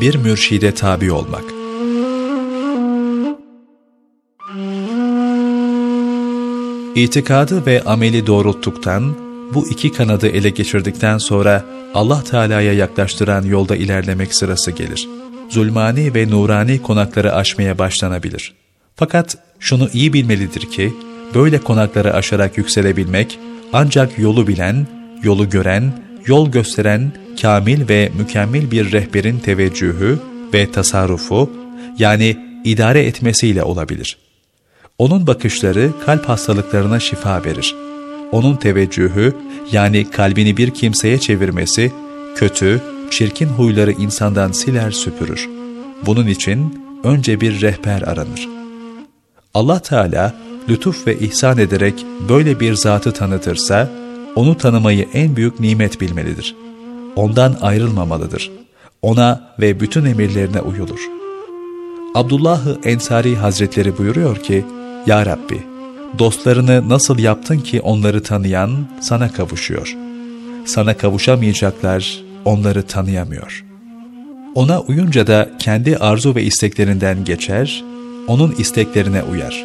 bir mürşide tabi olmak. İtikadı ve ameli doğrulttuktan, bu iki kanadı ele geçirdikten sonra Allah Teala'ya yaklaştıran yolda ilerlemek sırası gelir. Zulmani ve nurani konakları aşmaya başlanabilir. Fakat şunu iyi bilmelidir ki, böyle konakları aşarak yükselebilmek, ancak yolu bilen, yolu gören, yol gösteren kamil ve mükemmel bir rehberin teveccühü ve tasarrufu, yani idare etmesiyle olabilir. Onun bakışları kalp hastalıklarına şifa verir. Onun teveccühü, yani kalbini bir kimseye çevirmesi, kötü, çirkin huyları insandan siler süpürür. Bunun için önce bir rehber aranır. Allah Teala lütuf ve ihsan ederek böyle bir zatı tanıtırsa, onu tanımayı en büyük nimet bilmelidir. Ondan ayrılmamalıdır. Ona ve bütün emirlerine uyulur. Abdullah-ı Ensari Hazretleri buyuruyor ki, Ya Rabbi, dostlarını nasıl yaptın ki onları tanıyan sana kavuşuyor. Sana kavuşamayacaklar onları tanıyamıyor. Ona uyunca da kendi arzu ve isteklerinden geçer, onun isteklerine uyar.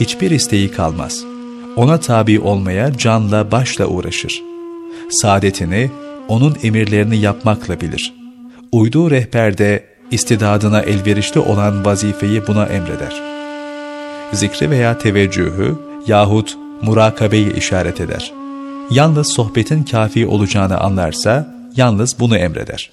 Hiçbir isteği kalmaz. Ona tabi olmaya canla başla uğraşır. Saadetini, onun emirlerini yapmakla bilir. Uyduğu rehberde istidadına elverişli olan vazifeyi buna emreder. Zikri veya teveccühü yahut murakabeyi işaret eder. Yalnız sohbetin kafi olacağını anlarsa, yalnız bunu emreder.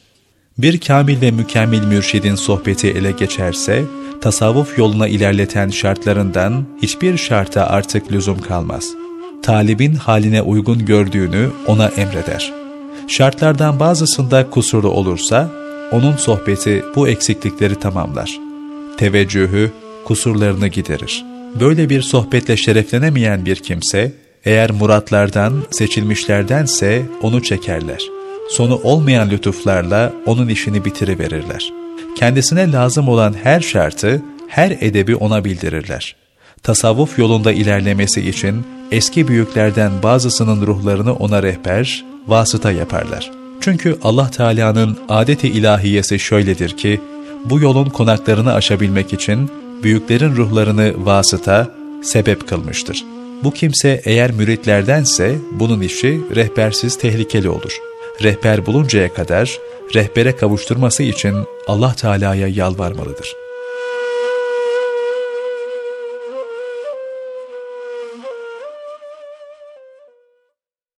Bir kamil ve mükemmel mürşidin sohbeti ele geçerse, tasavvuf yoluna ilerleten şartlarından hiçbir şarta artık lüzum kalmaz. Talibin haline uygun gördüğünü ona emreder. Şartlardan bazısında kusurlu olursa, onun sohbeti bu eksiklikleri tamamlar. Teveccühü kusurlarını giderir. Böyle bir sohbetle şereflenemeyen bir kimse, eğer muratlardan, seçilmişlerdense onu çekerler. Sonu olmayan lütuflarla onun işini bitiriverirler. Kendisine lazım olan her şartı, her edebi ona bildirirler. Tasavvuf yolunda ilerlemesi için eski büyüklerden bazısının ruhlarını ona rehber, vasıta yaparlar. Çünkü Allah Teala'nın adeti ilahiyesi şöyledir ki, bu yolun konaklarını aşabilmek için büyüklerin ruhlarını vasıta, sebep kılmıştır. Bu kimse eğer müritlerdense bunun işi rehbersiz tehlikeli olur. Rehber buluncaya kadar rehbere kavuşturması için Allah Teala'ya yalvarmalıdır.''